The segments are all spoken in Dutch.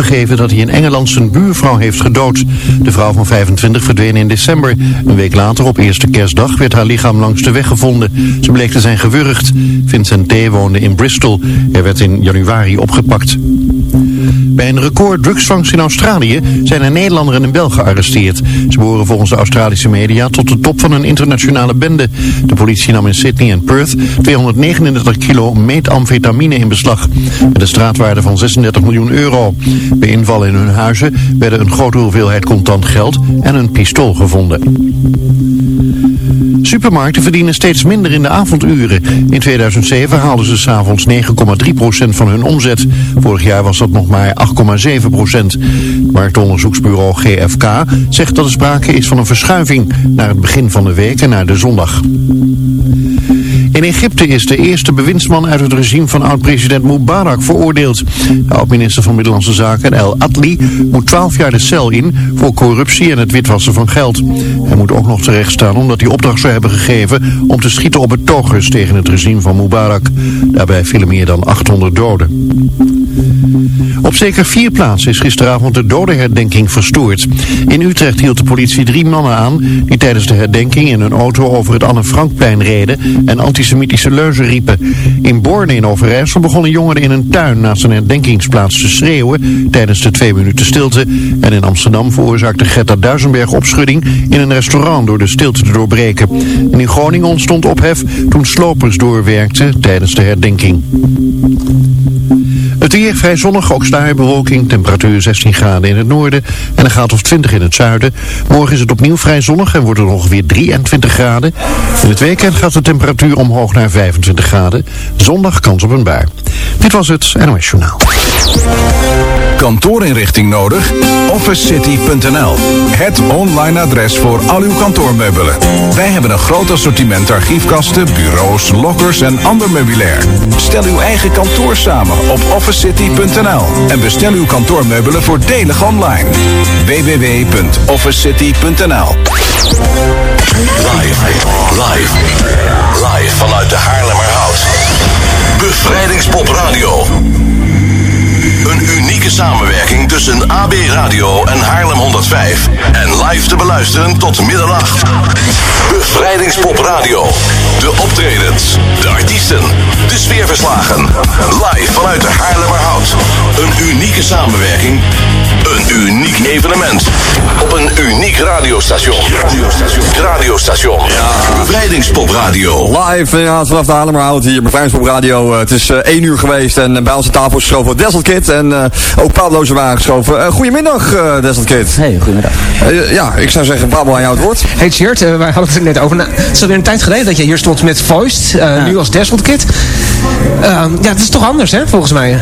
toegegeven dat hij in Engeland zijn buurvrouw heeft gedood. De vrouw van 25 verdween in december. Een week later, op eerste kerstdag, werd haar lichaam langs de weg gevonden. Ze bleek te zijn gewurgd. Vincent T. woonde in Bristol. Hij werd in januari opgepakt. Bij een record drugsvangst in Australië zijn een Nederlander en een Belg gearresteerd. Ze behoren volgens de Australische media tot de top van een internationale bende. De politie nam in Sydney en Perth 239 kilo metamfetamine in beslag. Met een straatwaarde van 36 miljoen euro. Bij invallen in hun huizen werden een grote hoeveelheid contant geld en een pistool gevonden. Supermarkten verdienen steeds minder in de avonduren. In 2007 haalden ze s'avonds 9,3% van hun omzet. Vorig jaar was dat nog maar 8,7%. Marktonderzoeksbureau GFK zegt dat er sprake is van een verschuiving naar het begin van de week en naar de zondag. In Egypte is de eerste bewindsman uit het regime van oud-president Mubarak veroordeeld. De oud-minister van Middellandse Zaken, El Atli, moet 12 jaar de cel in voor corruptie en het witwassen van geld. Hij moet ook nog terecht staan omdat hij opdracht zou hebben gegeven om te schieten op betogers tegen het regime van Mubarak. Daarbij vielen meer dan 800 doden. Op zeker vier plaatsen is gisteravond de dodenherdenking verstoord. In Utrecht hield de politie drie mannen aan die tijdens de herdenking in hun auto over het Anne Frankplein reden en antisemitische leuzen riepen. In Borne in Overijssel begonnen jongeren in een tuin naast een herdenkingsplaats te schreeuwen tijdens de twee minuten stilte. En in Amsterdam veroorzaakte Greta Duisenberg opschudding in een restaurant door de stilte te doorbreken. En in Groningen ontstond ophef toen slopers doorwerkten tijdens de herdenking. Vrij zonnig, ook bewolking, temperatuur 16 graden in het noorden en een graad of 20 in het zuiden. Morgen is het opnieuw vrij zonnig en wordt het ongeveer 23 graden. In het weekend gaat de temperatuur omhoog naar 25 graden. Zondag kans op een bui. Dit was het NOS Journaal. Kantoorinrichting nodig? OfficeCity.nl Het online adres voor al uw kantoormeubelen. Wij hebben een groot assortiment archiefkasten, bureaus, lockers en ander meubilair. Stel uw eigen kantoor samen op OfficeCity.nl en bestel uw kantoormeubelen voordelig online. www.officecity.nl Live, live, live vanuit de Haarlemmerhout. Bevrijdingspop Radio. Unieke samenwerking tussen AB Radio en Haarlem 105. En live te beluisteren tot middernacht. Bevrijdingspop Radio. De optredens, de artiesten, de sfeerverslagen. Live vanuit de Haarlemmerhout. Een unieke samenwerking. Een uniek evenement. Op een uniek radiostation. Radiostation. Radiostation. Bevrijdingspop Radio. Live inderdaad vanaf de Haarlemmerhout hier bij Vrijspop Radio. het is eh 1 uur geweest en eh, bij onze tafel is geschoven Desselt Kid en eh, ook Pablo zijn aangeschoven. Eh, goedemiddag uh, Desselt Kid. Hey, goedemiddag. Eh, ja, ik zou zeggen Pablo aan jou het woord. Hey eh, wij hadden het er net over. Nou, het is alweer een tijd geleden dat je hier stond met Voiced, eh, nu als Desmond Kid. Ehm, ja, het is toch anders hè, volgens mij.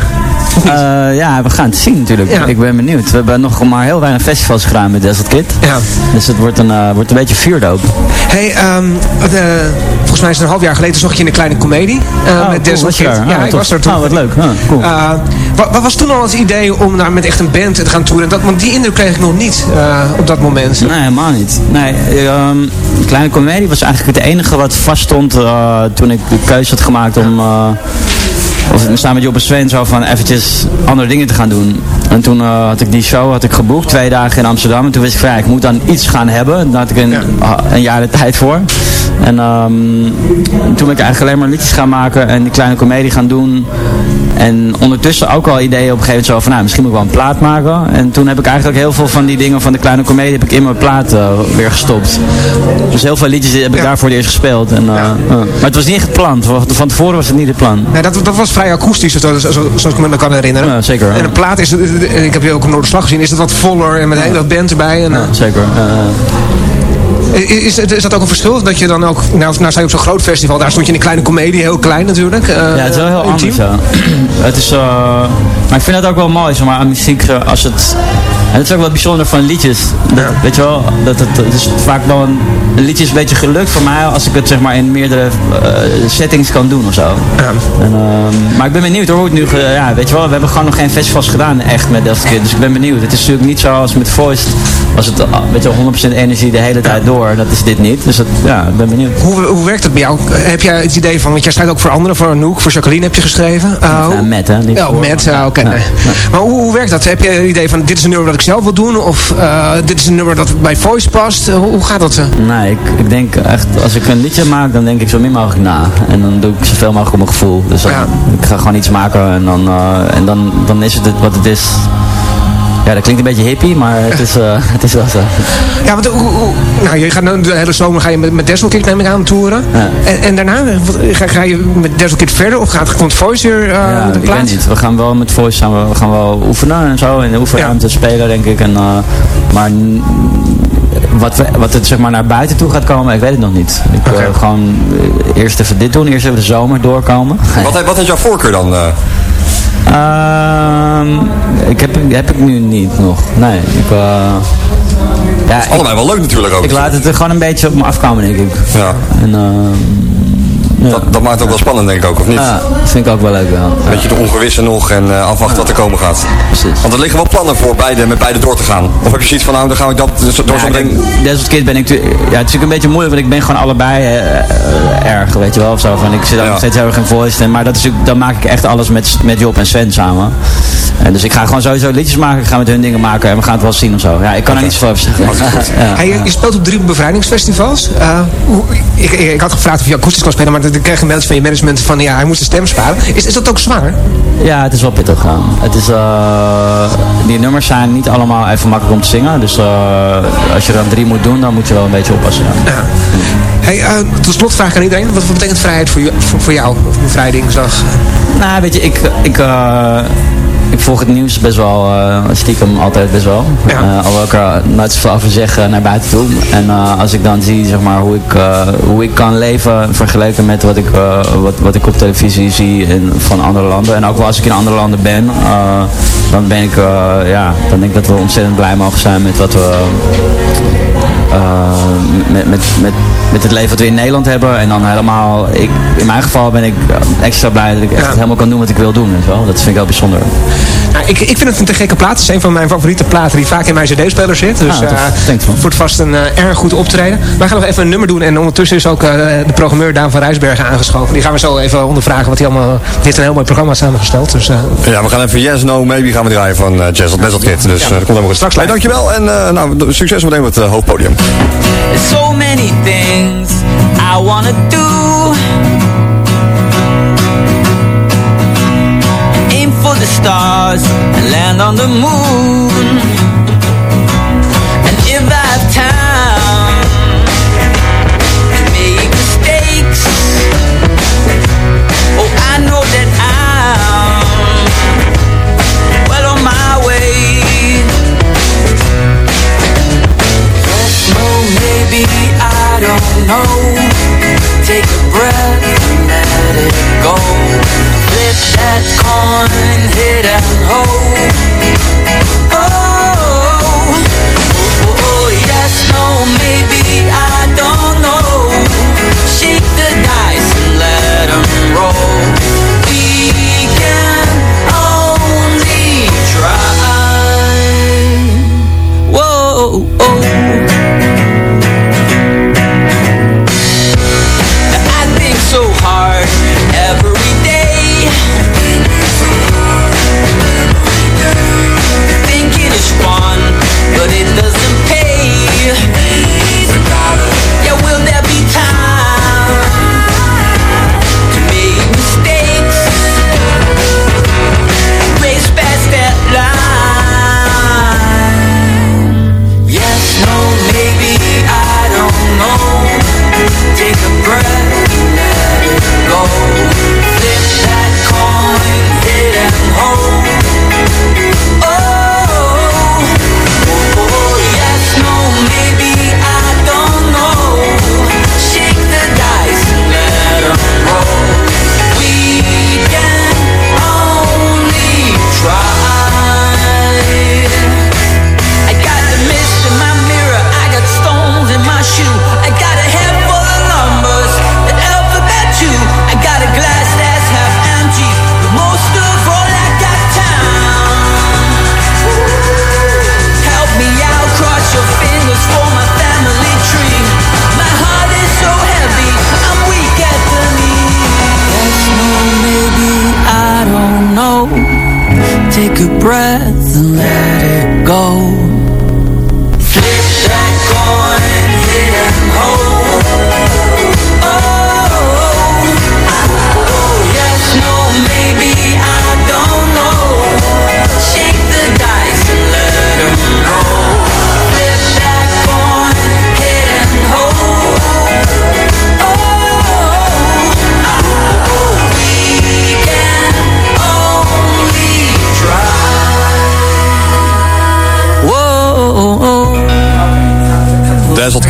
Eh, ja, we gaan het zien natuurlijk. Ja. Ik ben benieuwd. We hebben nog maar heel weinig festivals gedaan met Desert Kid. Ja. Dus het wordt een, eh, wordt een beetje vuurdoop. Hey, ehm, de- volgens mij is het een half jaar geleden zag je in een kleine komedie eh, Oh, met cool, je Kid. Ja, Oh, ik tof. was er toen. Oh, wat leuk. Oh, cool. Eh, wat, wat was toen al het idee om daar met echt een band te gaan toeren? Dat, want die indruk kreeg ik nog niet op dat moment. Nee, helemaal niet. Nee, ehm, Kleine Comedie was eigenlijk het enige wat vaststond toen ik de keuze had gemaakt om... eh, of samen met Job Sven zo van eventjes andere dingen te gaan doen. En toen eh, had ik die show had ik geboekt, twee dagen in Amsterdam. En toen wist ik van ja, ik moet dan iets gaan hebben. Daar had ik een, ah, een jaar de tijd voor. En ehm, toen ben ik eigenlijk alleen maar liedjes gaan maken en die kleine comedie gaan doen. En ondertussen ook al ideeën op een gegeven moment zo van, nou, misschien moet ik wel een plaat maken. En toen heb ik eigenlijk heel veel van die dingen van de kleine comedie heb ik in mijn plaat eh, weer gestopt. Dus heel veel liedjes heb ik Ja. daar voor het eerst gespeeld. En, eh, Ja. eh, maar het was niet echt gepland. Van tevoren was het niet het plan. Nee, dat, dat was vrij akoestisch, zo- zo- zoals ik me kan herinneren. Ja, zeker. En een plaat is, ik heb je ook op Noorderslag gezien, is het wat voller en met een hele band erbij. En, Ja, zeker. Eh, is, is dat ook een verschil? Dat je dan ook, nou, nou sta je op zo'n groot festival, daar stond je in een kleine komedie, heel klein natuurlijk. eh, Ja, het is wel heel intiem. anders. Ja. het is, eh, maar ik vind het ook wel mooi, zeg maar, aan muziek, als het... En het is ook wel bijzonder van liedjes. Dat, Weet je wel, dat het, het is vaak wel een, een liedje is een beetje gelukt voor mij als ik het zeg maar in meerdere settings kan doen of zo. Ja. En, ehm, maar ik ben benieuwd hoor, hoe het nu, ja, weet je wel, we hebben gewoon nog geen festivals gedaan echt met Delft Kid, dus ik ben benieuwd. Het is natuurlijk niet zoals met Voice, was het weet je, 100% energie de hele tijd door. Dat is dit niet. Dus dat, ja, ik ben benieuwd. Hoe, hoe werkt het bij jou? Heb jij het idee van, want jij schrijft ook voor anderen, voor Anouk, voor Jacqueline heb je geschreven. Uh, ja, met hè? Niet met, uh, oké. Maar hoe, hoe, werkt dat? Heb je het idee van, dit is een nummer dat ik zelf wil doen? Of uh, dit is een nummer dat bij Voice past? Hoe, hoe, gaat dat? Nee, ik, ik denk echt, als ik een liedje maak, dan denk ik zo min mogelijk na. En dan doe ik zoveel mogelijk op mijn gevoel. Dus dan, ik ga gewoon iets maken en dan, en dan, dan is het wat het is. Ja, dat klinkt een beetje hippie, maar het is, uh, het is wel zo. Ja, want hoe, hoe, nou, je gaat de hele zomer ga je met, met Desselkit neem ik aan toeren. Ja. En, en, daarna, ga, ga je met Desselkit verder of gaat gewoon Voice weer uh, ja, een plaats? ik weet niet. We gaan wel met Voice samen, we gaan wel oefenen en zo. In de oefenruimte ja. spelen, denk ik. En, uh, maar wat, we, wat het zeg maar naar buiten toe gaat komen, ik weet het nog niet. Ik okay. gewoon eerst even dit doen, eerst even de zomer doorkomen. Wat, wat is jouw voorkeur dan? Uh, ik heb, heb ik nu niet nog. Nee, ik... Uh, ja, allebei wel leuk natuurlijk ook. Ik laat het er gewoon een beetje op me afkomen, denk ik. Ja. En, uh, ja. Dat, dat, maakt het ook wel spannend, denk ik ook, of niet? Ja, dat vind ik ook wel leuk, wel. Een beetje de ongewisse nog en uh, afwachten wat er komen gaat. Precies. Want er liggen wel plannen voor beide, met beide door te gaan. Of heb je zoiets van, nou, dan ga ik dat dus door ja, zo'n ding... Desert Kid ben ik... Ja, het is natuurlijk een beetje moeilijk, want ik ben gewoon allebei uh, uh, erg, weet je wel. Of zo. Van, ik zit ook nog steeds heel erg in voice. Maar dat is, dan maak ik echt alles met, met Job en Sven samen. En dus ik ga gewoon sowieso liedjes maken, ik ga met hun dingen maken en we gaan het wel zien of zo. Ja, ik kan okay. er niet zoveel over zeggen. ja. hey, je speelt op drie bevrijdingsfestivals. Ik, ik, ik, had gevraagd of je akoestisch kan spelen, maar dan een mailtje van je management van ja, hij moest de stem sparen. Is, is dat ook zwaar? Ja, het is wel pittig. Ja. Het is, uh, die nummers zijn niet allemaal even makkelijk om te zingen. Dus uh, als je er dan drie moet doen, dan moet je wel een beetje oppassen. Ja. ja. Hey, uh, tot slot vraag aan iedereen. Wat, wat betekent vrijheid voor, voor, voor jou? Of bevrijdingsdag? Nou, weet je, ik... ik ik volg het nieuws best wel, uh, stiekem altijd best wel. Ja. Uh, alhoewel ik er nooit zoveel over zeg naar buiten toe. En uh, als ik dan zie zeg maar, hoe, ik, hoe ik kan leven vergeleken met wat ik, wat, wat ik op televisie zie in, van andere landen. En ook wel als ik in andere landen ben, dan ben ik, ja, dan denk ik dat we ontzettend blij mogen zijn met wat we met, met, met, met het leven wat we in Nederland hebben. En dan helemaal, ik, in mijn geval ben ik extra blij dat ik echt ja. helemaal kan doen wat ik wil doen. Weet wel? Dat vind ik wel bijzonder. Nou, ik, ik vind het een te gekke plaat. Het is een van mijn favoriete platen die vaak in mijn cd-speler zit. Dus ah, uh, wordt vast een uh, erg goed optreden. Wij gaan nog even een nummer doen. En ondertussen is ook uh, de programmeur Daan van Rijsbergen aangeschoven. Die gaan we zo even ondervragen. Wat hij allemaal... Die heeft een heel mooi programma samengesteld. Dus, ja, we gaan even Yes, No, Maybe gaan we draaien van uh, Jazz Kid. Dus ja. dat komt helemaal goed. Straks. Hey, dankjewel. En nou, succes meteen met het hoofdpodium. So many things I wanna do. Aim for the stars and land on the moon know. Take a breath and let it go. Flip that coin, hit and hold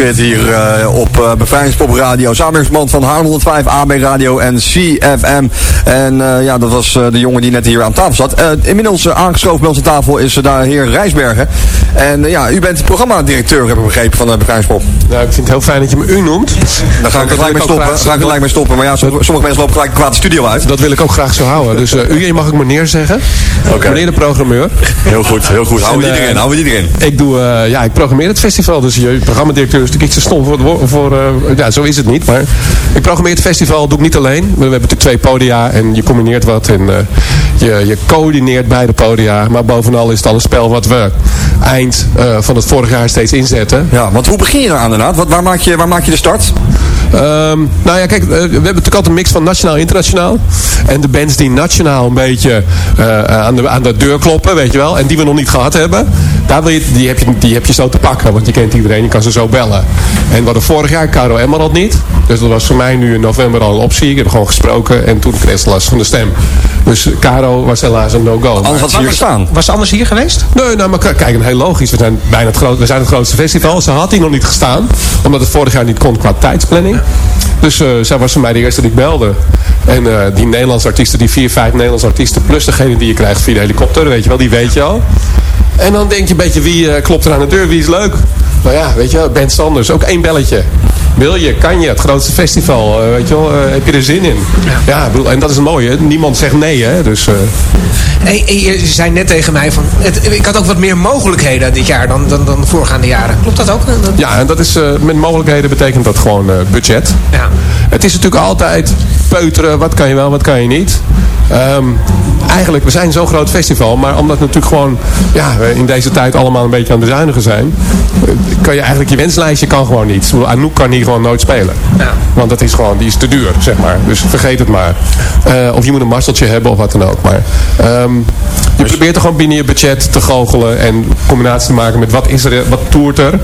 Kid hier uh, op uh, Radio. Samenwerkingsband van Haarlem 105, AB Radio en CFM. En uh, ja, dat was de jongen die net hier aan tafel zat. inmiddels aangeschoven bij aan tafel is daar heer Rijsbergen. En ja, u bent programmadirecteur, heb ik begrepen, van Bevrijdingspop. Nou, ik vind het heel fijn dat je me u noemt. Dan ga ik er gelijk mee stoppen. Ga ik gelijk mee stoppen. Maar ja, sommige mensen lopen gelijk kwaad de studio uit. Dat wil ik ook graag zo houden. Dus u mag ik meneer zeggen. Okay. Meneer de programmeur. Heel goed, heel goed. Houden we die erin, houden we die erin. Ik doe, ja, ik programmeer het festival. Dus je programmadirecteur is natuurlijk iets te stom voor, voor uh, ja, zo is het niet. Maar ik programmeer het festival, doe ik niet alleen. We hebben natuurlijk twee podia en je combineert wat en uh, je, je coördineert beide podia. Maar bovenal is het al een spel wat we eind uh, van het vorig jaar steeds inzetten. Ja, want hoe begin je eraan inderdaad? Wat, waar, maak je, waar maak je de start? Um, nou ja, kijk, we hebben natuurlijk altijd een mix van nationaal en internationaal. En de bands die nationaal een beetje uh, aan, de, aan de deur kloppen, weet je wel. En die we nog niet gehad hebben. Daar wil je, die, heb je, die heb je zo te pakken, want je kent iedereen, je kan ze zo bellen. En we hadden vorig jaar Caro Emerald niet. Dus dat was voor mij nu in november al een optie. Ik heb gewoon gesproken en toen kreeg ze last van de stem. Dus Caro was helaas een no-go. Anders had ze hier gestaan. Was ze anders hier geweest? Nee, nou, maar kijk, heel logisch. We zijn bijna het, groot, we zijn het grootste festival. Ze had hier nog niet gestaan. Omdat het vorig jaar niet kon qua tijdsplanning. Dus uh, zij was voor mij de eerste die ik belde. En uh, die Nederlandse artiesten, die vier, vijf Nederlandse artiesten... plus degene die je krijgt via de helikopter, weet je wel, die weet je al. En dan denk je een beetje, wie uh, klopt er aan de deur, wie is leuk? Nou ja, weet je wel, Ben Sanders, ook één belletje. Wil je, kan je, het grootste festival, uh, weet je wel, uh, heb je er zin in? Ja, ja en dat is het mooie, niemand zegt nee, hè. Dus, uh... hey, je zei net tegen mij van, het, ik had ook wat meer mogelijkheden dit jaar dan, dan, dan de voorgaande jaren. Klopt dat ook? Ja, en dat is, met mogelijkheden betekent dat gewoon budget. Ja. Het is natuurlijk altijd wat kan je wel, wat kan je niet. Um, eigenlijk, we zijn zo'n groot festival, maar omdat we natuurlijk gewoon ja, in deze tijd allemaal een beetje aan de bezuinigen zijn, kan je eigenlijk je wenslijstje kan gewoon niet. Anouk kan hier gewoon nooit spelen. Ja. Want dat is gewoon, die is te duur, zeg maar. Dus vergeet het maar. Uh, of je moet een marsteltje hebben of wat dan ook. Maar um, je probeert er gewoon binnen je budget te goochelen en combinatie te maken met wat is er, wat toert er,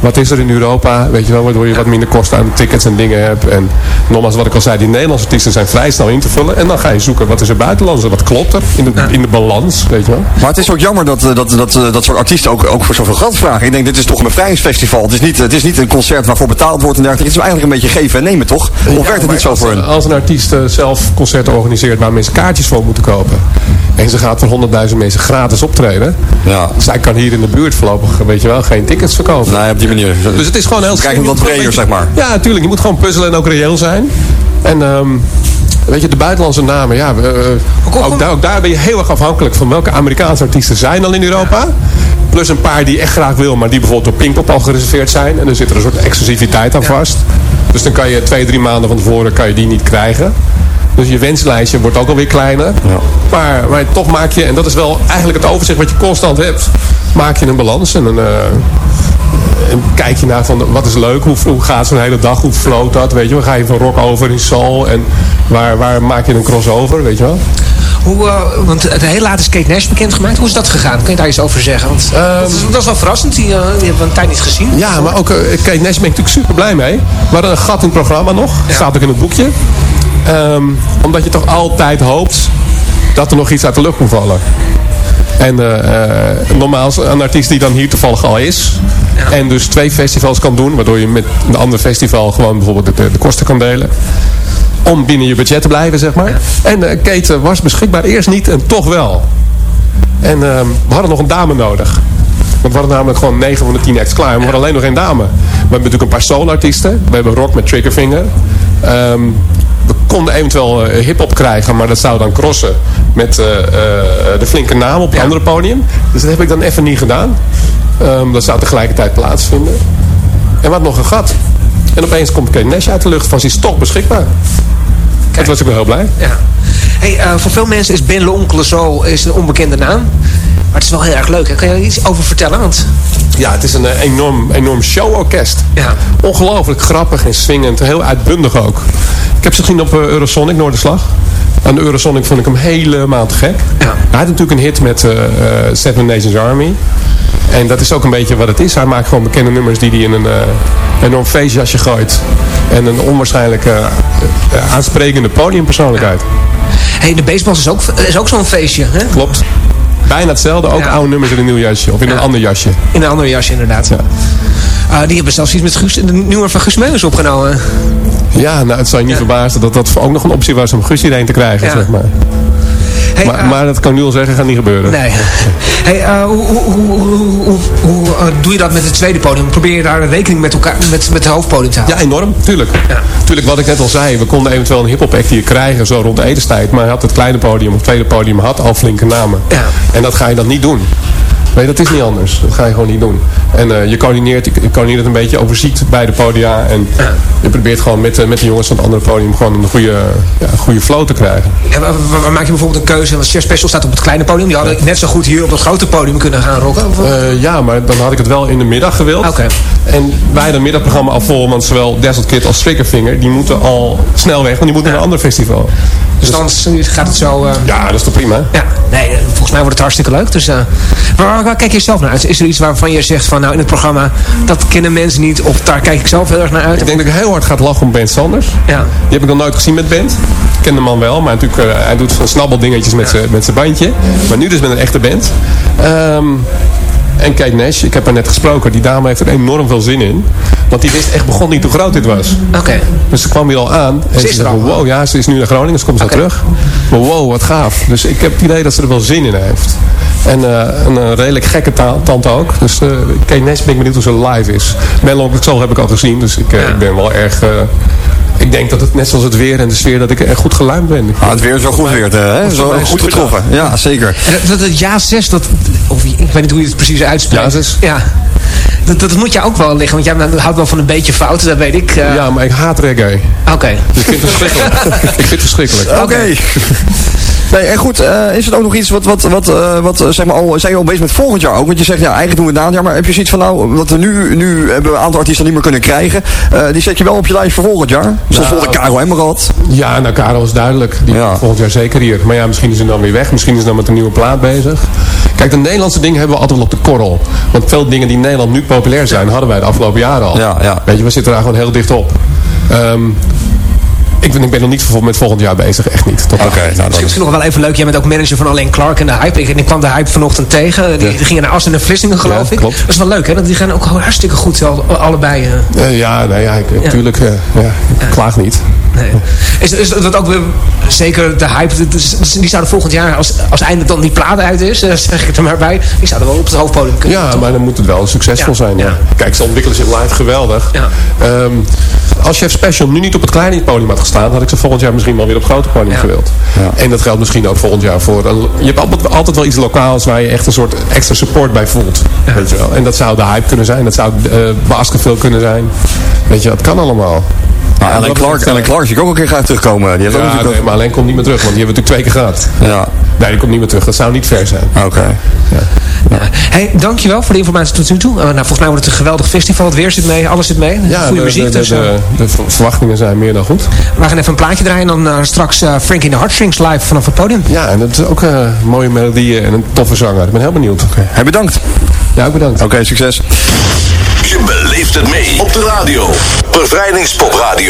wat is er in Europa, weet je wel, waardoor je wat minder kosten aan tickets en dingen hebt. En nogmaals wat ik al zei, die Nederlandse artiesten zijn vrij snel in te vullen. En dan ga je zoeken wat is er buitenlands wat klopt er in de, in de balans, weet je wel. Maar het is ook jammer dat, dat, dat, dat soort artiesten ook, ook voor zoveel geld vragen. Ik denk, dit is toch een bevrijdingsfestival. Het is niet, het is niet een concert waarvoor betaald wordt en dergelijke. Het is eigenlijk een beetje geven en nemen, toch? Of werkt het niet zo voor hen? Als een artiest zelf concerten organiseert waar mensen kaartjes voor moeten kopen. En ze gaat voor 100.000 mensen gratis optreden. Ja. Zij kan hier in de buurt voorlopig, weet je wel, geen tickets verkopen. Nee, op die manier. Dus het is gewoon heel... Krijg je wat breder, zeg maar. Ja, natuurlijk. Je moet gewoon puzzelen en ook reëel zijn. En um, weet je, de buitenlandse namen, ja, uh, ook, daar, ook, daar, ben je heel erg afhankelijk van welke Amerikaanse artiesten zijn al in Europa. Plus een paar die echt graag wil, maar die bijvoorbeeld door Pinkpop al gereserveerd zijn. En dan zit er een soort exclusiviteit aan vast. Dus dan kan je twee, drie maanden van tevoren kan je die niet krijgen. Dus je wenslijstje wordt ook alweer kleiner. Ja. Maar, maar toch maak je, en dat is wel eigenlijk het overzicht wat je constant hebt, maak je een balans en een... Uh, en kijk je naar van wat is leuk, hoe, hoe gaat zo'n hele dag, hoe floot dat, weet je wel. Ga je van rock over in soul en waar, waar maak je een crossover, weet je wel. Hoe, uh, want het heel laat is Kate Nash bekendgemaakt. Hoe is dat gegaan? Kun je daar iets over zeggen? Want, um, dat, is, dat, is, wel verrassend. Die, uh, die hebben we een tijd niet gezien. Ja, maar ook uh, Kate Nash ben ik natuurlijk super blij mee. We hadden een gat in het programma nog. Ja. Staat ook in het boekje. Um, omdat je toch altijd hoopt dat er nog iets uit de lucht moet vallen. En uh, uh, normaal een artiest die dan hier toevallig al is. Ja. En dus twee festivals kan doen. Waardoor je met een ander festival gewoon bijvoorbeeld de, de kosten kan delen. Om binnen je budget te blijven, zeg maar. En uh, Kate was beschikbaar eerst niet en toch wel. En uh, we hadden nog een dame nodig. Want we hadden namelijk gewoon 9 van de 10 acts klaar. We hadden alleen nog één dame. We hebben natuurlijk een paar solo-artiesten. We hebben rock met Triggerfinger. Um, we konden eventueel uh, hip-hop krijgen, maar dat zou dan crossen met uh, uh, de flinke naam op het ja. andere podium. Dus dat heb ik dan even niet gedaan. Um, dat zou tegelijkertijd plaatsvinden. En wat nog een gat. En opeens komt Kate Nash uit de lucht van, ze is toch beschikbaar. Kijk. Dat was ik wel heel blij. Ja. Hey, uh, voor veel mensen is Ben L'Oncle zo is een onbekende naam. Maar het is wel heel erg leuk. Hè? Kan je er iets over vertellen? Want... Ja, het is een uh, enorm, enorm showorkest. Ja. Ongelooflijk grappig en swingend. Heel uitbundig ook. Ik heb ze gezien op uh, Eurosonic Noorderslag. Aan de Eurosonic vond ik hem helemaal te gek. Ja. Hij had natuurlijk een hit met uh, Seven Nations Army. En dat is ook een beetje wat het is. Hij maakt gewoon bekende nummers die hij in een uh, enorm feestjasje gooit. En een onwaarschijnlijk uh, aansprekende podiumpersoonlijkheid. Hey, de baseballs is ook, is ook zo'n feestje, hè? Klopt. bijna hetzelfde. Ook oude nummers in een nieuw jasje. Of in een ander jasje. In een ander jasje, inderdaad. Ja. Uh, die hebben zelfs iets met Guus, de nummer van Guus Meulens opgenomen. Ja, nou, het zou je niet verbazen dat dat ook nog een optie was om Guus hierheen te krijgen, zeg maar. Hey, maar, uh, maar, dat kan ik nu al zeggen, gaat niet gebeuren. Nee. Hey, uh, hoe, hoe, hoe, hoe uh, doe je dat met het tweede podium? Probeer je daar rekening met, elkaar, met, met het hoofdpodium te houden? Ja, enorm. Tuurlijk. Ja. Tuurlijk, wat ik net al zei. We konden eventueel een hip-hop act hier krijgen, zo rond de etenstijd. Maar had het kleine podium, het tweede podium, had al flinke namen. Ja. En dat ga je dan niet doen. Nee, dat is niet anders. Dat ga je gewoon niet doen. En uh, je coördineert, je coördineert het een beetje overziet bij de podia. En je probeert gewoon met, met de jongens van het andere podium gewoon een goede, ja, goede flow te krijgen. Ja, waar, waar, maak je bijvoorbeeld een keuze? Want Chef Special staat op het kleine podium. Die hadden net zo goed hier op het grote podium kunnen gaan rocken. Uh, ja, maar dan had ik het wel in de middag gewild. Okay. En wij hadden een middagprogramma al vol. Want zowel Desert Kid als Triggerfinger, die moeten al snel weg. Want die moeten naar een ander festival. Dus, dus dan gaat het zo... Uh... Ja, dat is toch prima? Ja, nee, volgens mij wordt het hartstikke leuk. Dus, uh... waar, waar, kijk je zelf naar uit? Is er iets waarvan je zegt van nou in het programma, dat kennen mensen niet. Of daar kijk ik zelf heel erg naar uit. Ik denk dat ik heel hard ga lachen om Ben Sanders. Ja. Die heb ik nog nooit gezien met band. Ik ken de man wel, maar natuurlijk, uh, hij doet van snabbel met ja. zijn bandje. Maar nu dus met een echte band. Um, en Kate Nash, ik heb haar net gesproken, die dame heeft er enorm veel zin in. Want die wist echt begon niet hoe groot dit was. Oké. Okay. Dus ze kwam hier al aan. En ze al. Wow, ja, ze is nu naar Groningen, ze komt okay. zo terug. Maar wow, wat gaaf. Dus ik heb het idee dat ze er wel zin in heeft. En uh, een, een redelijk gekke tante ook. Dus uh, Kate Nash ben ik benieuwd hoe ze live is. Melon Soul heb ik al gezien, dus ik, ja. ik ben wel erg ik denk dat het net zoals het weer en de sfeer dat ik er goed geluimd ben. Ah, het weer is wel goed weer, hè? Zo goed getroffen. Ja, zeker. En dat, het ja 6, dat, of ik weet niet hoe je het precies uitspreekt. Ja 6. Ja. Dat, dat moet je ook wel liggen, want jij houdt wel van een beetje fout, dat weet ik. Uh... Ja, maar ik haat reggae. Oké. Okay. Ik vind het verschrikkelijk. ik vind het verschrikkelijk. Oké. Okay. Nee, en goed, uh, is het ook nog iets wat, wat, wat, uh, wat zeg maar al, zijn je al bezig met volgend jaar ook? Want je zegt, ja, eigenlijk doen we het na het jaar, maar heb je zoiets van, nou, wat we nu, nu hebben we een aantal artiesten niet meer kunnen krijgen, uh, die zet je wel op je lijst voor volgend jaar? Zoals nou, bijvoorbeeld Caro Emerald. Ja, nou, Caro is duidelijk. Die ja. volgend jaar zeker hier. Maar ja, misschien is ze dan weer weg. Misschien is ze dan met een nieuwe plaat bezig. Kijk, de Nederlandse dingen hebben we altijd wel op de korrel. Want veel dingen die in Nederland nu populair zijn, hadden wij de afgelopen jaren al. Ja, ja. Weet je, we zitten daar gewoon heel dicht op. Um, ik ben, ik ben nog niet met volgend jaar bezig, echt niet. Oké. Okay, nou, Misschien nog wel even leuk. Jij bent ook manager van Alleen Clark en de Hype. Ik, ik kwam de Hype vanochtend tegen. Die, gingen naar Assen en Vlissingen, geloof ja, ik. Klopt. Dat is wel leuk, hè? Die gaan ook hartstikke goed, allebei. Uh. Uh, ja, nou ja, ik, natuurlijk. Uh, ja, ik klaag niet. Nee. Is, is dat ook weer, zeker de hype, die zouden volgend jaar, als, als eindelijk dan die plaat uit is, zeg ik het er maar bij, die zouden wel op het hoofdpodium kunnen. Ja, maar dan moet het wel succesvol ja. zijn. Ja. Kijk, ze ontwikkelen zich live geweldig. Ja. Um, als Chef Special nu niet op het kleine podium had gestaan, had ik ze volgend jaar misschien wel weer op het grote podium gewild. En dat geldt misschien ook volgend jaar voor. Een, je hebt altijd, altijd wel iets lokaals waar je echt een soort extra support bij voelt. Weet je wel. En dat zou de hype kunnen zijn, dat zou uh, Baskerville kunnen zijn. Weet je, dat kan allemaal. Nou, Alan Clark, Alan Clark zie ik ook een keer graag terugkomen. Die heeft ja, ook natuurlijk nee, maar alleen komt niet meer terug, want die hebben we natuurlijk twee keer gehad. Ja. Nee, die komt niet meer terug. Dat zou niet ver zijn. Oké. Okay. Ja. Ja. Hey, dankjewel voor de informatie tot nu toe. Uh, nou, volgens mij wordt het een geweldig festival. Het weer zit mee, alles zit mee. Ja, Goede de, muziek. De, de, dus, de, de, verwachtingen zijn meer dan goed. We gaan even een plaatje draaien en dan uh, straks uh, Frank in the Heartstrings live vanaf het podium. Ja, en het is ook een mooie melodie en een toffe zanger. Ik ben heel benieuwd. Okay. Hey, bedankt. Ja, ook bedankt. Oké, okay, succes. Je beleeft het mee op de radio. Bevrijdingspop Radio.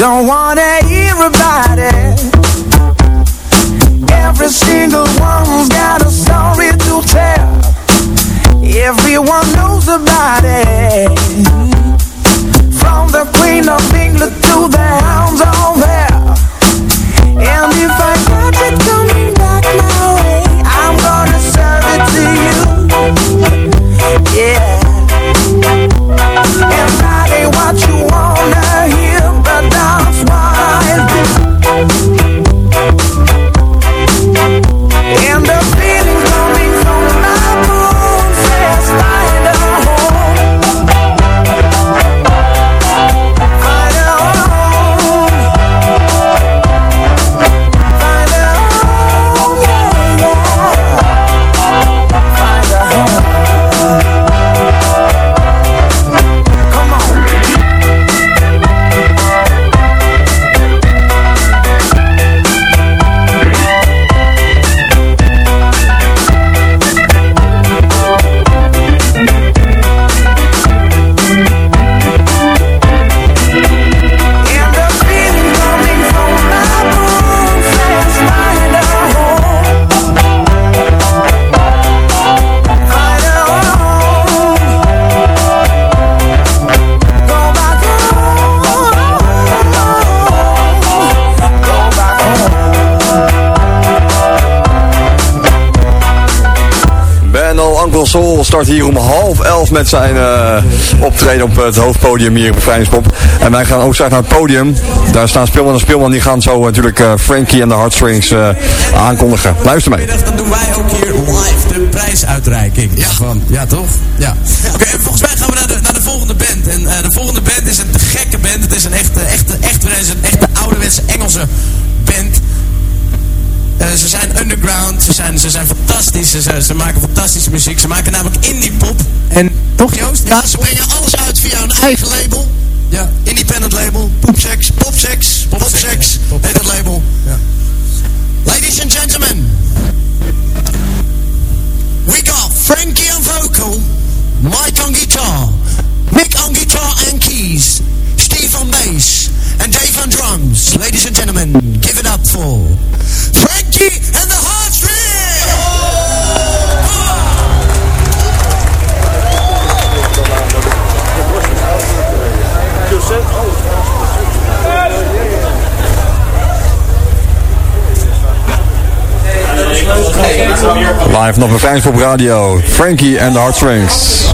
Don't wanna start hier om half elf met zijn uh, optreden op het hoofdpodium hier op Vrijingspop. En wij gaan ook straks naar het podium. Daar staan Speelman en Speelman. Die gaan zo natuurlijk uh, Frankie en de Heartstrings aankondigen. Luister mee. Dan doen wij ook hier live de prijsuitreiking. Ja, van, ja toch? Ja. Oké, okay, volgens mij gaan we naar de, naar de volgende band. En de volgende band is een gekke band. Het is een echte, echte, echte, echte, een echte ouderwetse Engelse ze zijn, ze zijn fantastisch, ze, ze, maken fantastische muziek. Ze maken namelijk indie pop. En toch Joost? Ja, ze brengen alles uit via een eigen label. Ja, independent label, popsex, popsex, popsex, pop heet het label. Ja. Ladies and gentlemen, we got Frankie on vocal, Mike on guitar, Mick on guitar and keys, Steve on bass, and Dave on drums. Ladies and gentlemen, give it up for Frankie and the Live nog een op Radio, Frankie and the Heartstrings.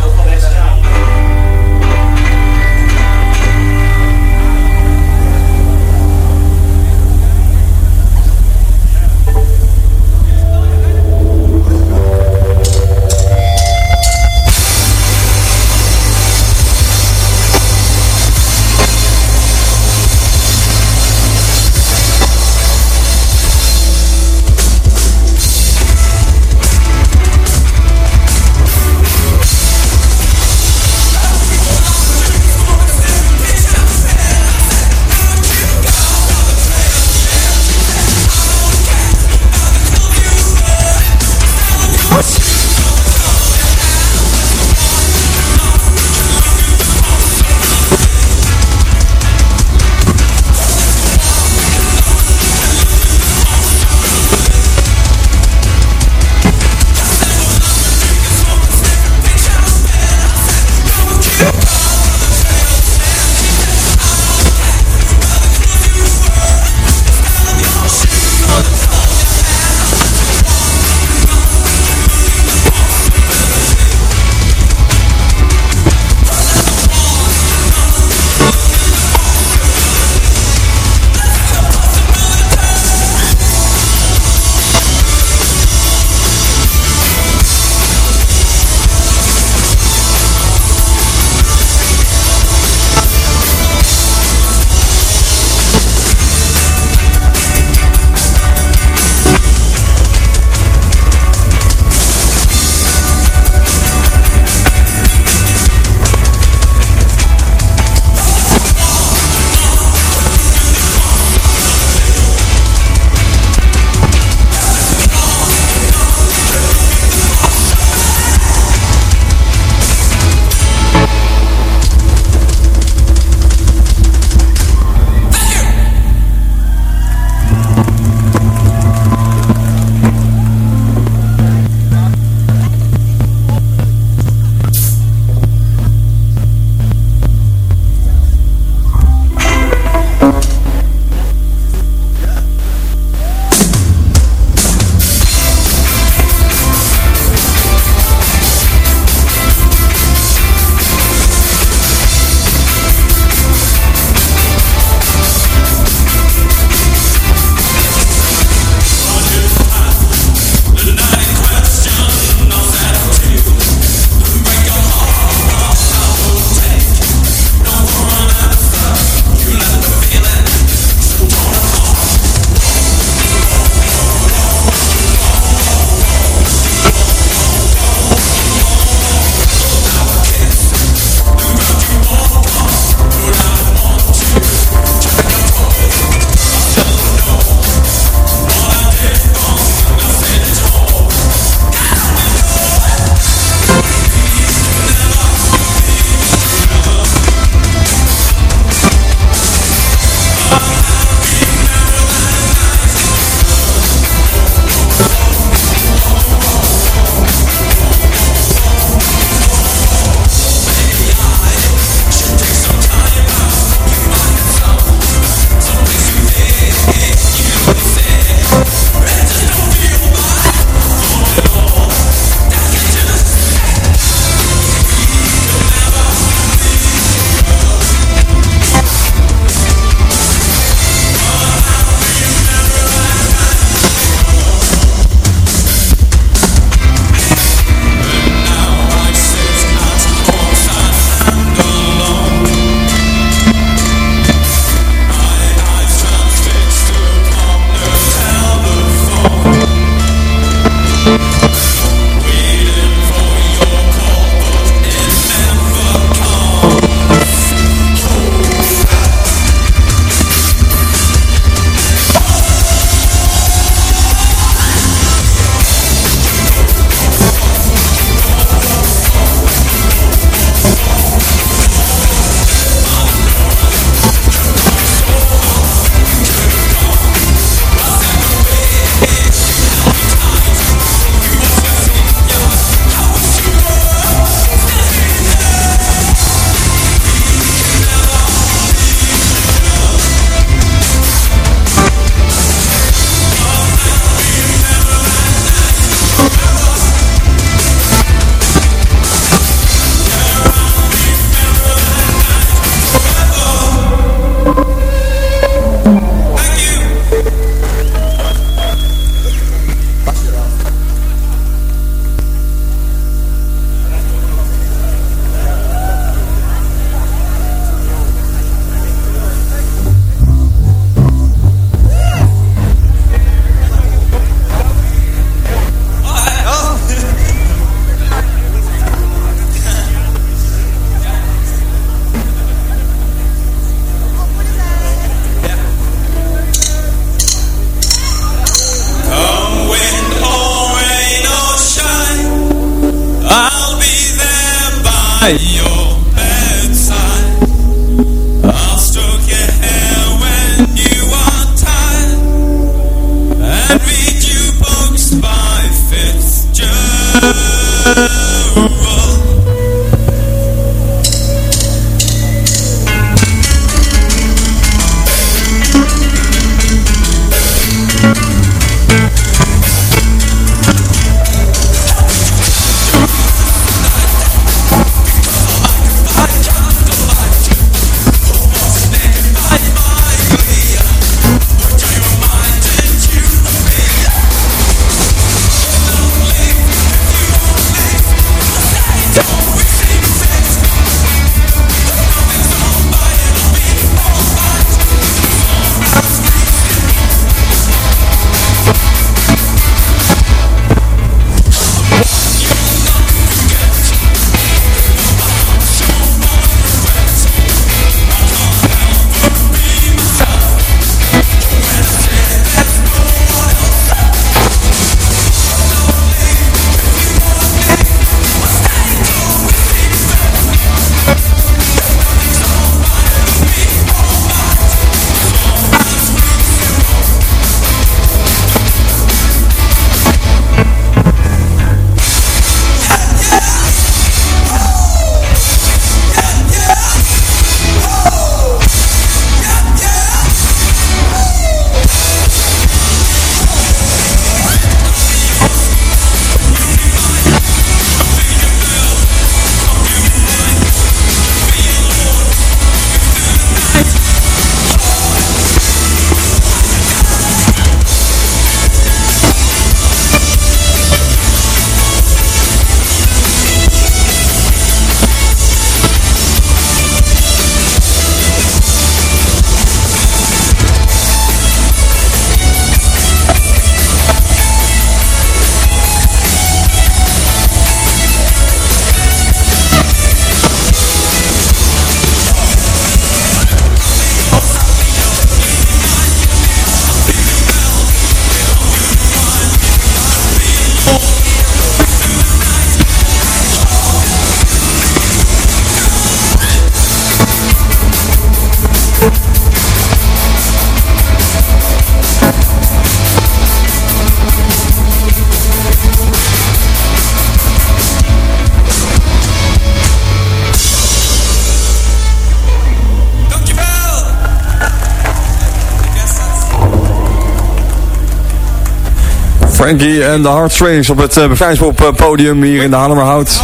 Frankie en de Heartstrings op het eh, uh, bevrijdingspoppodium eh, hier in de Hanemerhout.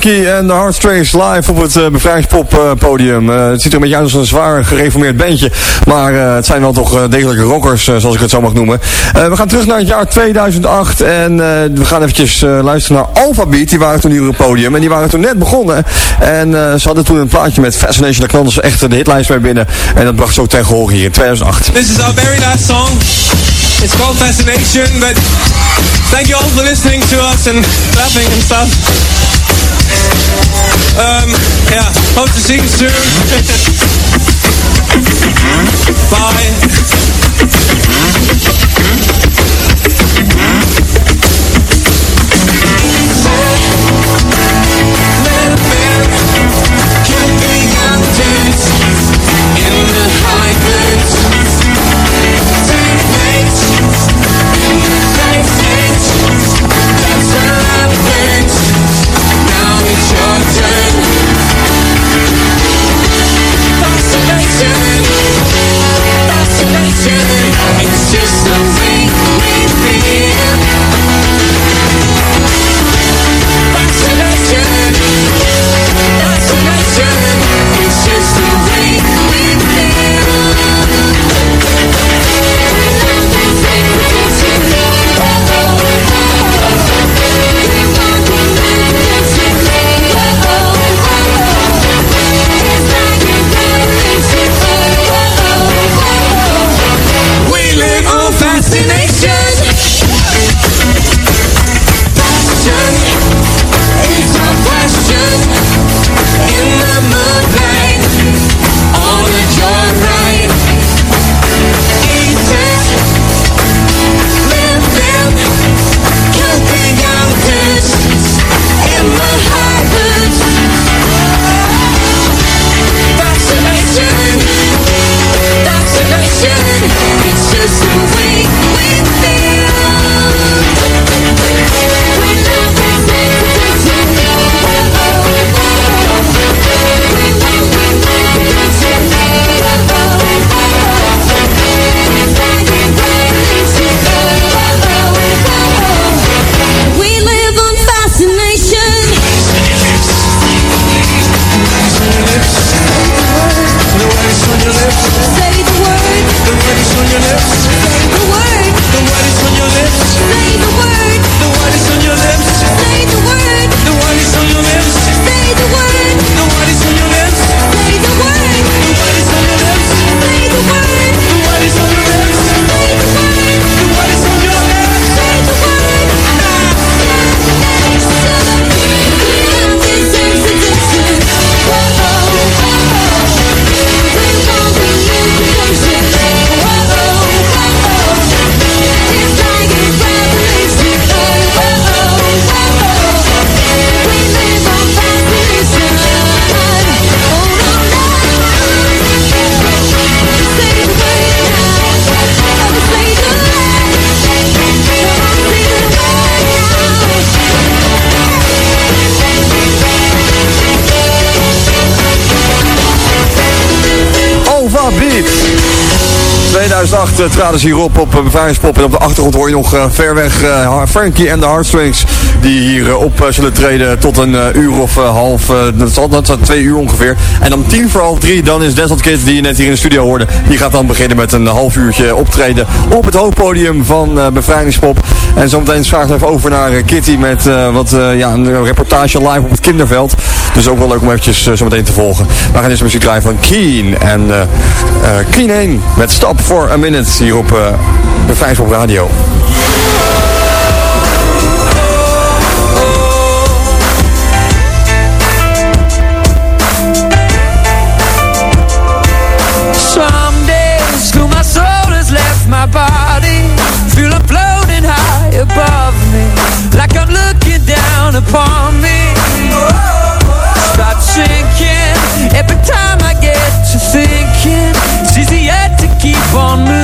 Frankie en de Heartstrings live op het uh, uh, podium. Uh, het ziet er een beetje uit als een zwaar gereformeerd bandje. Maar het zijn wel toch degelijke rockers, zoals ik het zo mag noemen. we gaan terug naar het jaar 2008 en we gaan eventjes luisteren naar Alphabet. Die waren toen hier op het podium en die waren toen net begonnen. En ze hadden toen een plaatje met Fascination. Daar kwam ze echt de hitlijst mee binnen. En dat bracht zo ten gehoor hier in 2008. This is our very last song. It's called Fascination, but thank you all for listening to us and clapping and stuff. Um, yeah, hope to see you soon. In just so 2008 uh, hierop op uh, beveiligingspop. En op de achtergrond hoor je nog uh, ver weg Frankie en de Heartstrings. Die hier op zullen treden tot een uur of half. dat zal dat twee uur ongeveer. En om tien voor half drie, dan is Desert Kids, die je net hier in de studio hoorde. Die gaat dan beginnen met een half uurtje optreden op het hoofdpodium van bevrijdingspop. En zometeen schakelen we even over naar Kitty met wat, ja, een reportage live op het kinderveld. Dus ook wel leuk om eventjes zo meteen te volgen. We gaan eerst muziek draaien van Keen. En Keen 1 met Stop for a Minute hier op de op Radio. on me.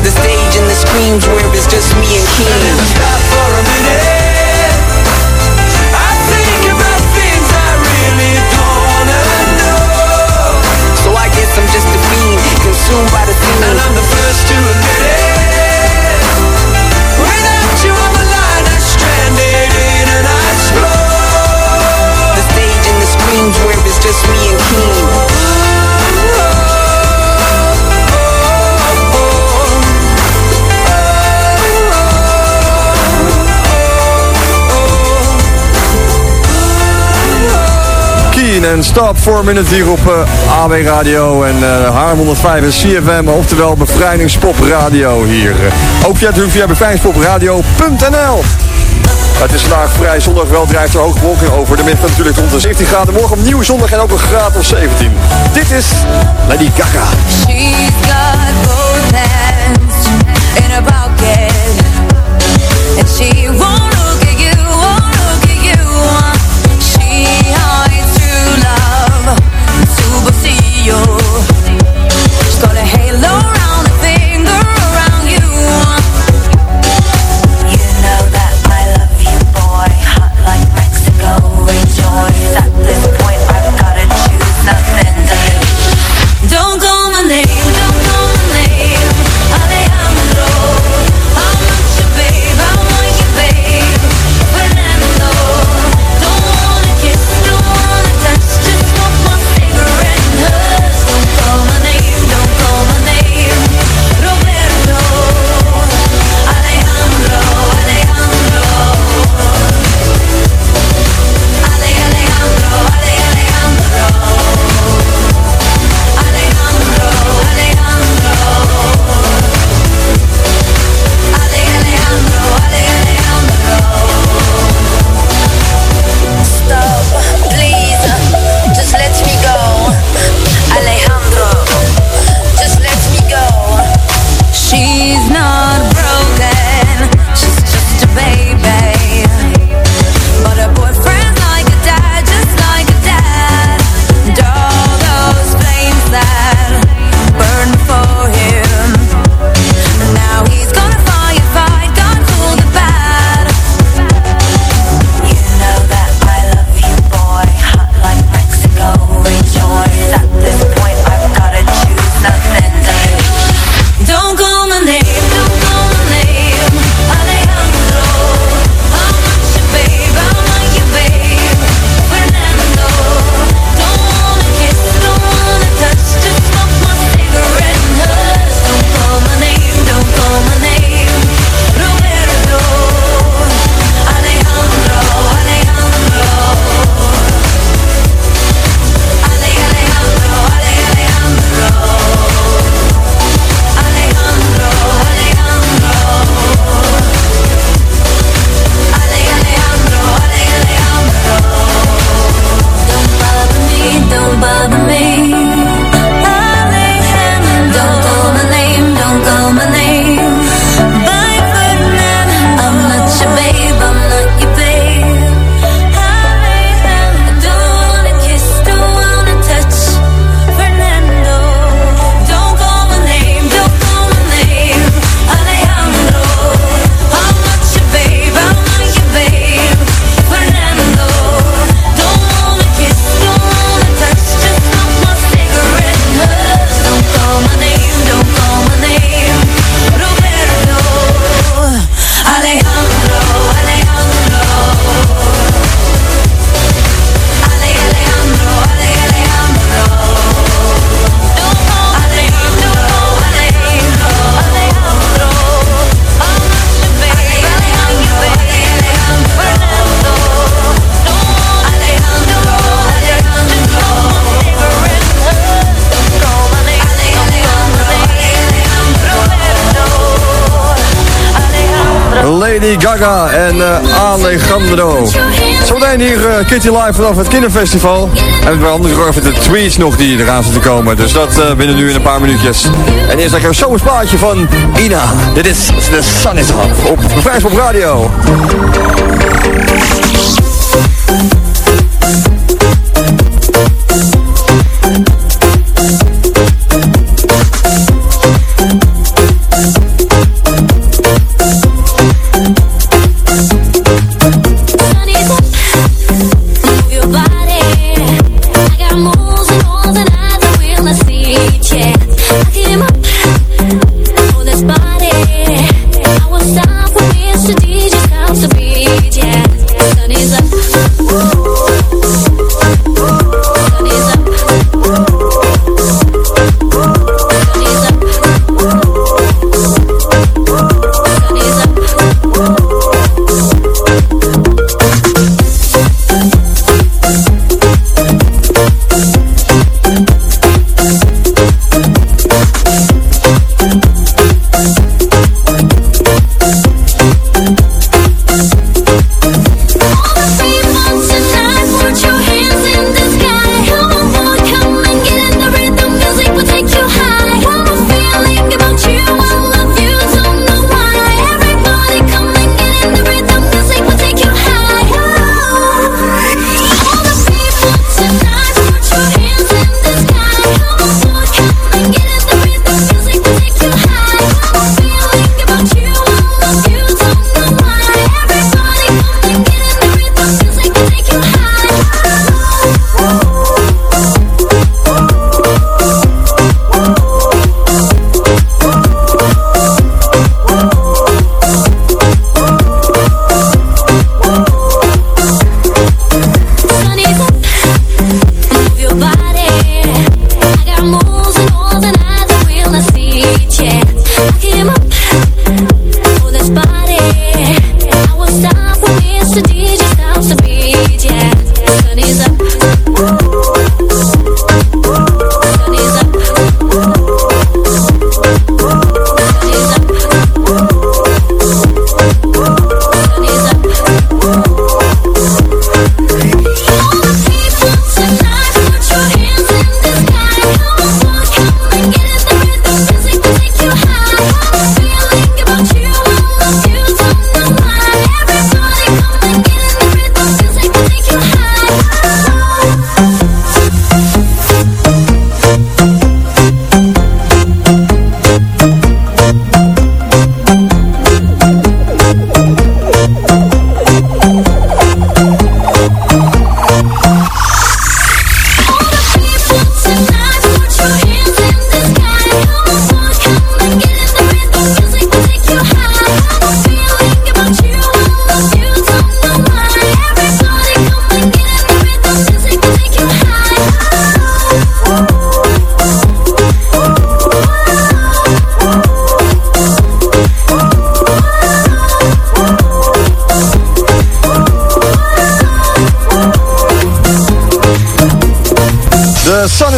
the stage and the screams where it's just me and King. Stop for a minute. I think about things I really don't wanna know. So I guess I'm just a fiend, consumed by the scene. And I'm the first to admit it. Without you on the line, I'm stranded in an ice floor. The stage and the screams where it's just me and King. En Stop voor een minute hier op eh, AB Radio en uh, Haarlem 105 en CFM, oftewel Bevrijdingspop Radio hier. Eh, ook via, via bevrijdingspopradio.nl. Het is vandaag vrij zondag, wel drijft er hoge wolking over. De middag natuurlijk rond de 17 graden. Morgen opnieuw zondag en ook een graad of 17. Dit is Lady Gaga. Got in And she won't super En eh, Alejandro. Zometeen hier eh, Kitty Live vanaf het kinderfestival. En we nog de tweets nog die eraan zitten komen. Dus dat eh, binnen nu in een paar minuutjes. En eerst lekker zo'n plaatje van Ina. Dit is The Sun is Up op Bevrijds Radio.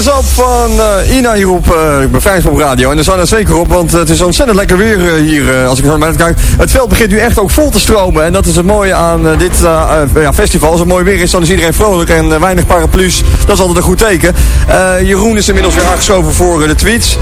Is Up van eh, Ina hier op uh, Radio. En de sun is zeker op, want het is ontzettend lekker weer eh, hier. als ik naar buiten kijk. Het veld begint nu echt ook vol te stromen. En dat is het mooie aan dit ja, festival. Als het mooi weer is, dan is iedereen vrolijk en weinig paraplu's. Dat is altijd een goed teken. Jeroen is inmiddels weer aangeschoven voor de tweets.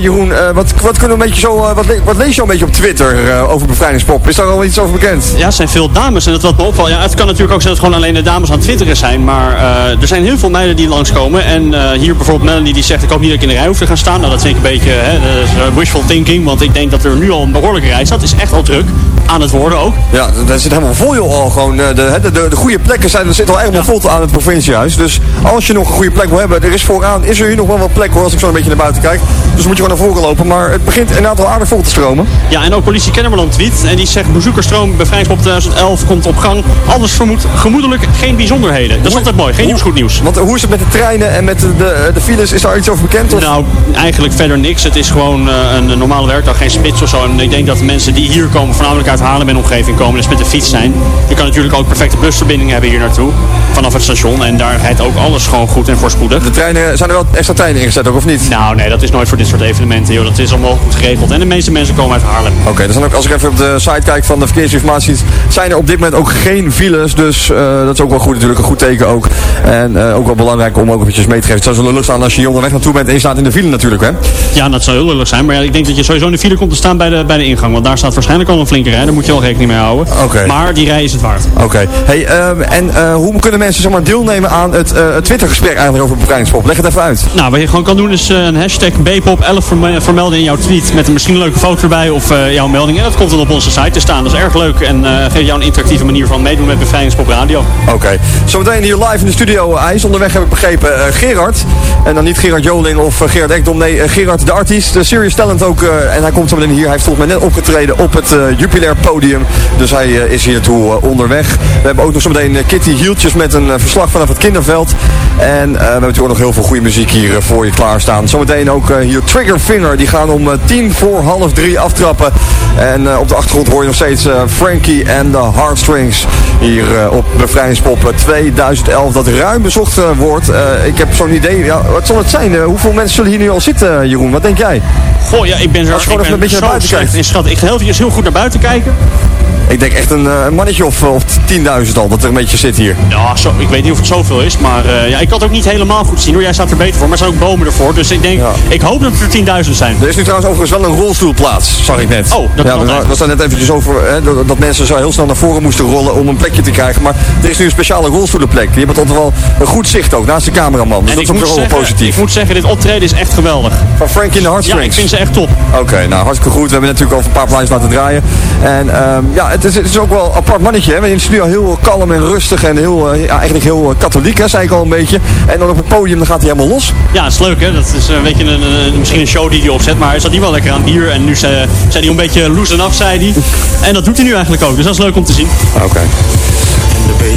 Jeroen, wat, wat, kunnen we een beetje zo, wat, wat lees je al een beetje op Twitter over Bevrijdingspop? Is daar al iets over bekend? Ja, het zijn veel dames en dat wat me opvalt. Ja, het kan natuurlijk ook zijn dat gewoon alleen de dames aan het twitteren zijn. Maar er zijn heel veel meiden die langskomen. En eh, bijvoorbeeld Melanie die zegt ik hoop niet dat ik in de rij hoef te gaan staan. Nou, dat ik een beetje hè, is, eh, wishful thinking. Want ik denk dat er nu al een behoorlijke rij staat. Het is echt al druk. Aan het worden ook. Ja, dat zit helemaal vol joh al gewoon. eh, De, de, de, de goede plekken zijn, er zit al helemaal vol aan het provinciehuis. Dus als je nog een goede plek wil hebben, er is vooraan, is er hier nog wel wat plek hoor, als ik zo een beetje naar buiten kijk. Dus moet je gewoon naar voren lopen. Maar het begint inderdaad al aardig vol te stromen. Ja, en ook politie Kennemerland tweet. En die zegt bezoekersstroom bevrijdingspop 2011 komt op gang. Alles vermoed gemoedelijk, geen bijzonderheden. Dat is altijd mooi. Geen nieuws, goed nieuws. Want hoe is het met de treinen en met de, de, de files? Is daar iets over bekend? Of? Nou, eigenlijk verder niks. Het is gewoon eh, een normale werkdag, geen spits of zo. En ik denk dat de mensen die hier komen, voornamelijk uit Haarlem en omgeving komen, dus met de fiets zijn. Je kan natuurlijk ook perfecte busverbindingen hebben hier naartoe. Vanaf het station. En daar rijdt ook alles gewoon goed en voorspoedig. De treinen, zijn er wel extra treinen ingezet ook, of niet? Nou nee, dat is nooit voor dit soort evenementen. Joh. Dat is allemaal goed geregeld. En de meeste mensen komen uit Haarlem. Oké, er zijn ook, als ik even op de site kijk van de verkeersinformatie, zijn er op dit moment ook geen files. Dus eh, dat is ook wel goed natuurlijk, een goed teken ook. En eh, ook wel belangrijk om ook eventjes mee te geven. Het zou zo lullig staan als je onderweg naartoe bent en je staat in de file natuurlijk, hè? Ja, dat zou heel lullig zijn. Maar ja, ik denk dat je sowieso in de file komt te staan bij de, bij de ingang. Want daar staat waarschijnlijk al een flinke rij. Daar moet je wel rekening mee houden. Maar die rij is het waard. Oké. Hey, ehm, en eh, hoe kunnen mensen zeg maar, deelnemen aan het, het Twitter-gesprek eigenlijk over bevrijdingspop? Leg het even uit. Nou, wat je gewoon kan doen is eh, een hashtag BPOP11 verme- vermelden in jouw tweet. Met een misschien leuke foto erbij of jouw melding. En dat komt dan op onze site te staan. Dat is erg leuk en geeft jou een interactieve manier van meedoen met Bevrijdingspop Radio. Oké. Zometeen hier live in de studio. Hij is onderweg, heb ik begrepen, Gerard. En dan niet Gerard Joling of Gerard Ekdom. Nee, Gerard de artiest. De Serious Talent ook. en hij komt zo meteen hier. Hij heeft volgens mij net opgetreden op het Jupiler podium. Dus hij eh, is hier naartoe eh, onderweg. We hebben ook nog zometeen eh, Kitty Hieltjes met een verslag vanaf het kinderveld. En we hebben natuurlijk ook nog heel veel goede muziek hier voor je klaarstaan. Zometeen ook hier Trigger Finger. Die gaan om tien voor half drie aftrappen. En op de achtergrond hoor je nog steeds Frankie en de Heartstrings. Hier op Bevrijdingspop eh, 2011. Dat ruim bezocht wordt. Ik heb zo'n idee. Ja, wat zal het zijn? Hoeveel mensen zullen hier nu al zitten, Jeroen? Wat denk jij? Goh, ja, ik ben zo, Als je gewoon ik even ben een beetje zo naar buiten slecht kijkt. in schat. Ik ga heel, heel goed naar buiten kijken. vídeo. Ik denk echt een, eh, een mannetje of, of 10.000 al dat er een beetje zit hier. Ja, zo, ik weet niet of het zoveel is, maar eh, ja, ik kan het ook niet helemaal goed zien hoor. Jij staat er beter voor, maar er zijn ook bomen ervoor. Dus ik denk, ik hoop dat het er 10.000 zijn. Er is nu trouwens overigens wel een rolstoelplaats, zag ik net. Oh, dat ja, kan we altijd. was daar net eventjes over hè, dat, dat mensen zo heel snel naar voren moesten rollen om een plekje te krijgen. Maar er is nu een speciale rolstoelenplek. Die hebben toch wel een goed zicht ook, naast de cameraman. Dus En dat is ook wel zeggen, positief. ik moet zeggen, dit optreden is echt geweldig. Van Frankie in de Heartstrings. Ja, ik vind ze echt top. Oké, nou hartstikke goed. We hebben natuurlijk al een paar plaatjes laten draaien. En ehm, ja, het is, het is ook wel een apart mannetje. Hè. In de studio heel kalm en rustig en heel, eh, ja, eigenlijk heel eh, katholiek, hè, zei ik al een beetje. En dan op het podium dan gaat hij helemaal los. Ja, dat is leuk hè. Dat is een beetje een, een- misschien een show die hij opzet, maar hij zat hier wel lekker aan bier. En nu zei, zei hij een beetje loose en af, zei hij. En dat doet hij nu eigenlijk ook, dus dat is leuk om te zien. Oké.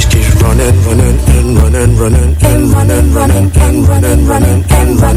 Keeps running, running, and running, running, and running, running, and running, running, and running,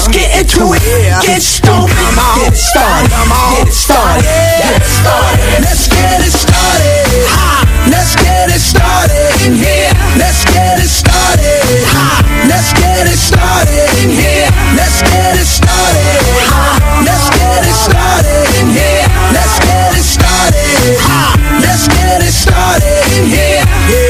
let's get into it. Get stoked, get it started, get it started, get it started. Let's get it started. Let's get it started in here. Let's get it started. Let's get it started in here. Let's get it started. Let's get it started in here. Let's get it started. Let's get it started in here.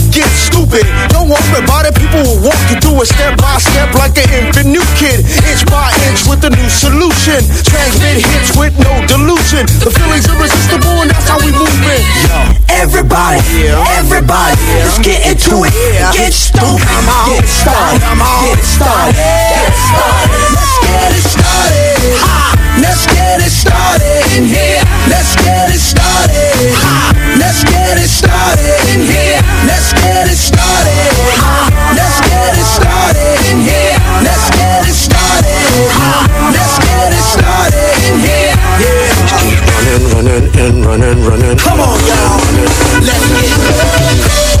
get stupid. Don't worry about it, people will walk you through it step by step like an infant new kid. Inch by inch with a new solution. Transmit hits with no delusion. The feeling's irresistible and that's how we move it. Everybody, everybody, let's get into it. Get stupid, get started, get it started, get started. Let's get it started. Ha! Let's get it started in here. Let's get it started. Ha! Let's get it started in here. Let's get it started. Ha! Let's get it started in here. Let's get it started. Ha! Let's get it started in here. Yeah. keep running, running, and running, running. Come on, y'all. Let's get uh-huh.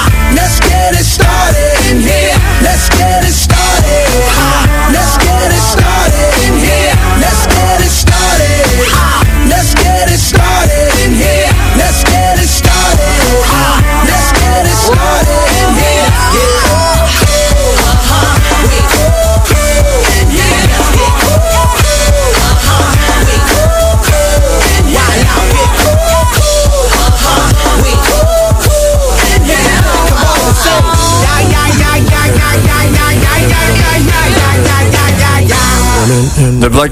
Let's get it started in here. Let's get it started. Let's get it started in here. Let's get it started. Let's get it started in here. Let's get it started. Let's get it started in here. De Black...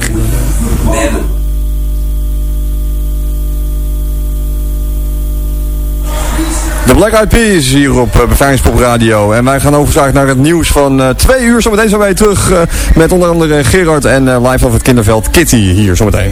De Black Eyed Peas hier op uh, Bevrijdingspop Radio. En wij gaan overzagen naar het nieuws van uh, twee uur. Zometeen zijn wij terug uh, met onder andere Gerard en live over het kinderveld Kitty hier zometeen.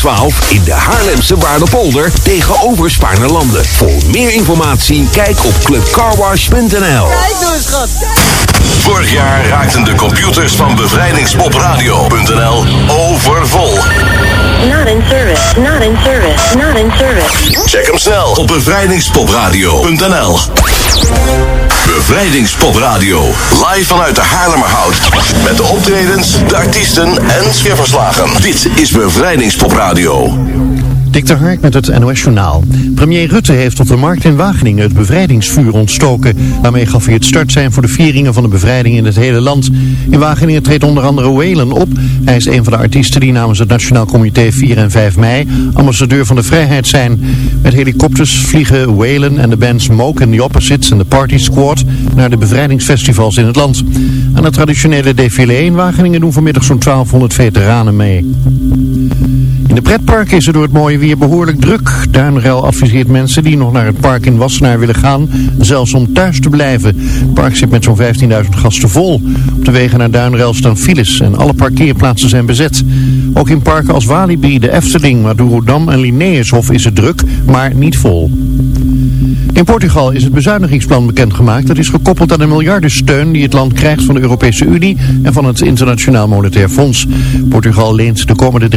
12 in de Haarlemse Waardepolder tegenover Spaarnerlanden. Voor meer informatie kijk op clubcarwash.nl. Kijk nou eens, schat. Vorig jaar raakten de computers van bevrijdingspopradio.nl overvol. Not in service, not in service, not in service. Check hem snel op bevrijdingspopradio.nl. Bevrijdingspopradio. Live vanuit de Haarlemmerhout. Met de optredens, de artiesten en sfeerverslagen. Dit is Bevrijdingspopradio. Dick de Hark met het NOS Journaal. Premier Rutte heeft op de markt in Wageningen het bevrijdingsvuur ontstoken. Daarmee gaf hij het startsein voor de vieringen van de bevrijding in het hele land. In Wageningen treedt onder andere Whalen op. Hij is een van de artiesten die namens het Nationaal Comité 4 en 5 mei ambassadeur van de vrijheid zijn. Met helikopters vliegen Whalen en de bands Smoke and the Opposites en de Party Squad naar de bevrijdingsfestivals in het land. Aan het traditionele défilé in Wageningen doen vanmiddag zo'n 1200 veteranen mee. In de pretpark is er door het mooie weer behoorlijk druk. Duinruil adviseert mensen die nog naar het park in Wassenaar willen gaan, zelfs om thuis te blijven. Het park zit met zo'n 15.000 gasten vol. Op de wegen naar Duinruil staan files en alle parkeerplaatsen zijn bezet. Ook in parken als Walibi, de Efteling, Madurodam en Linnaeushof is het druk, maar niet vol. In Portugal is het bezuinigingsplan bekendgemaakt. Dat is gekoppeld aan een miljardensteun die het land krijgt van de Europese Unie en van het Internationaal Monetair Fonds. Portugal leent de komende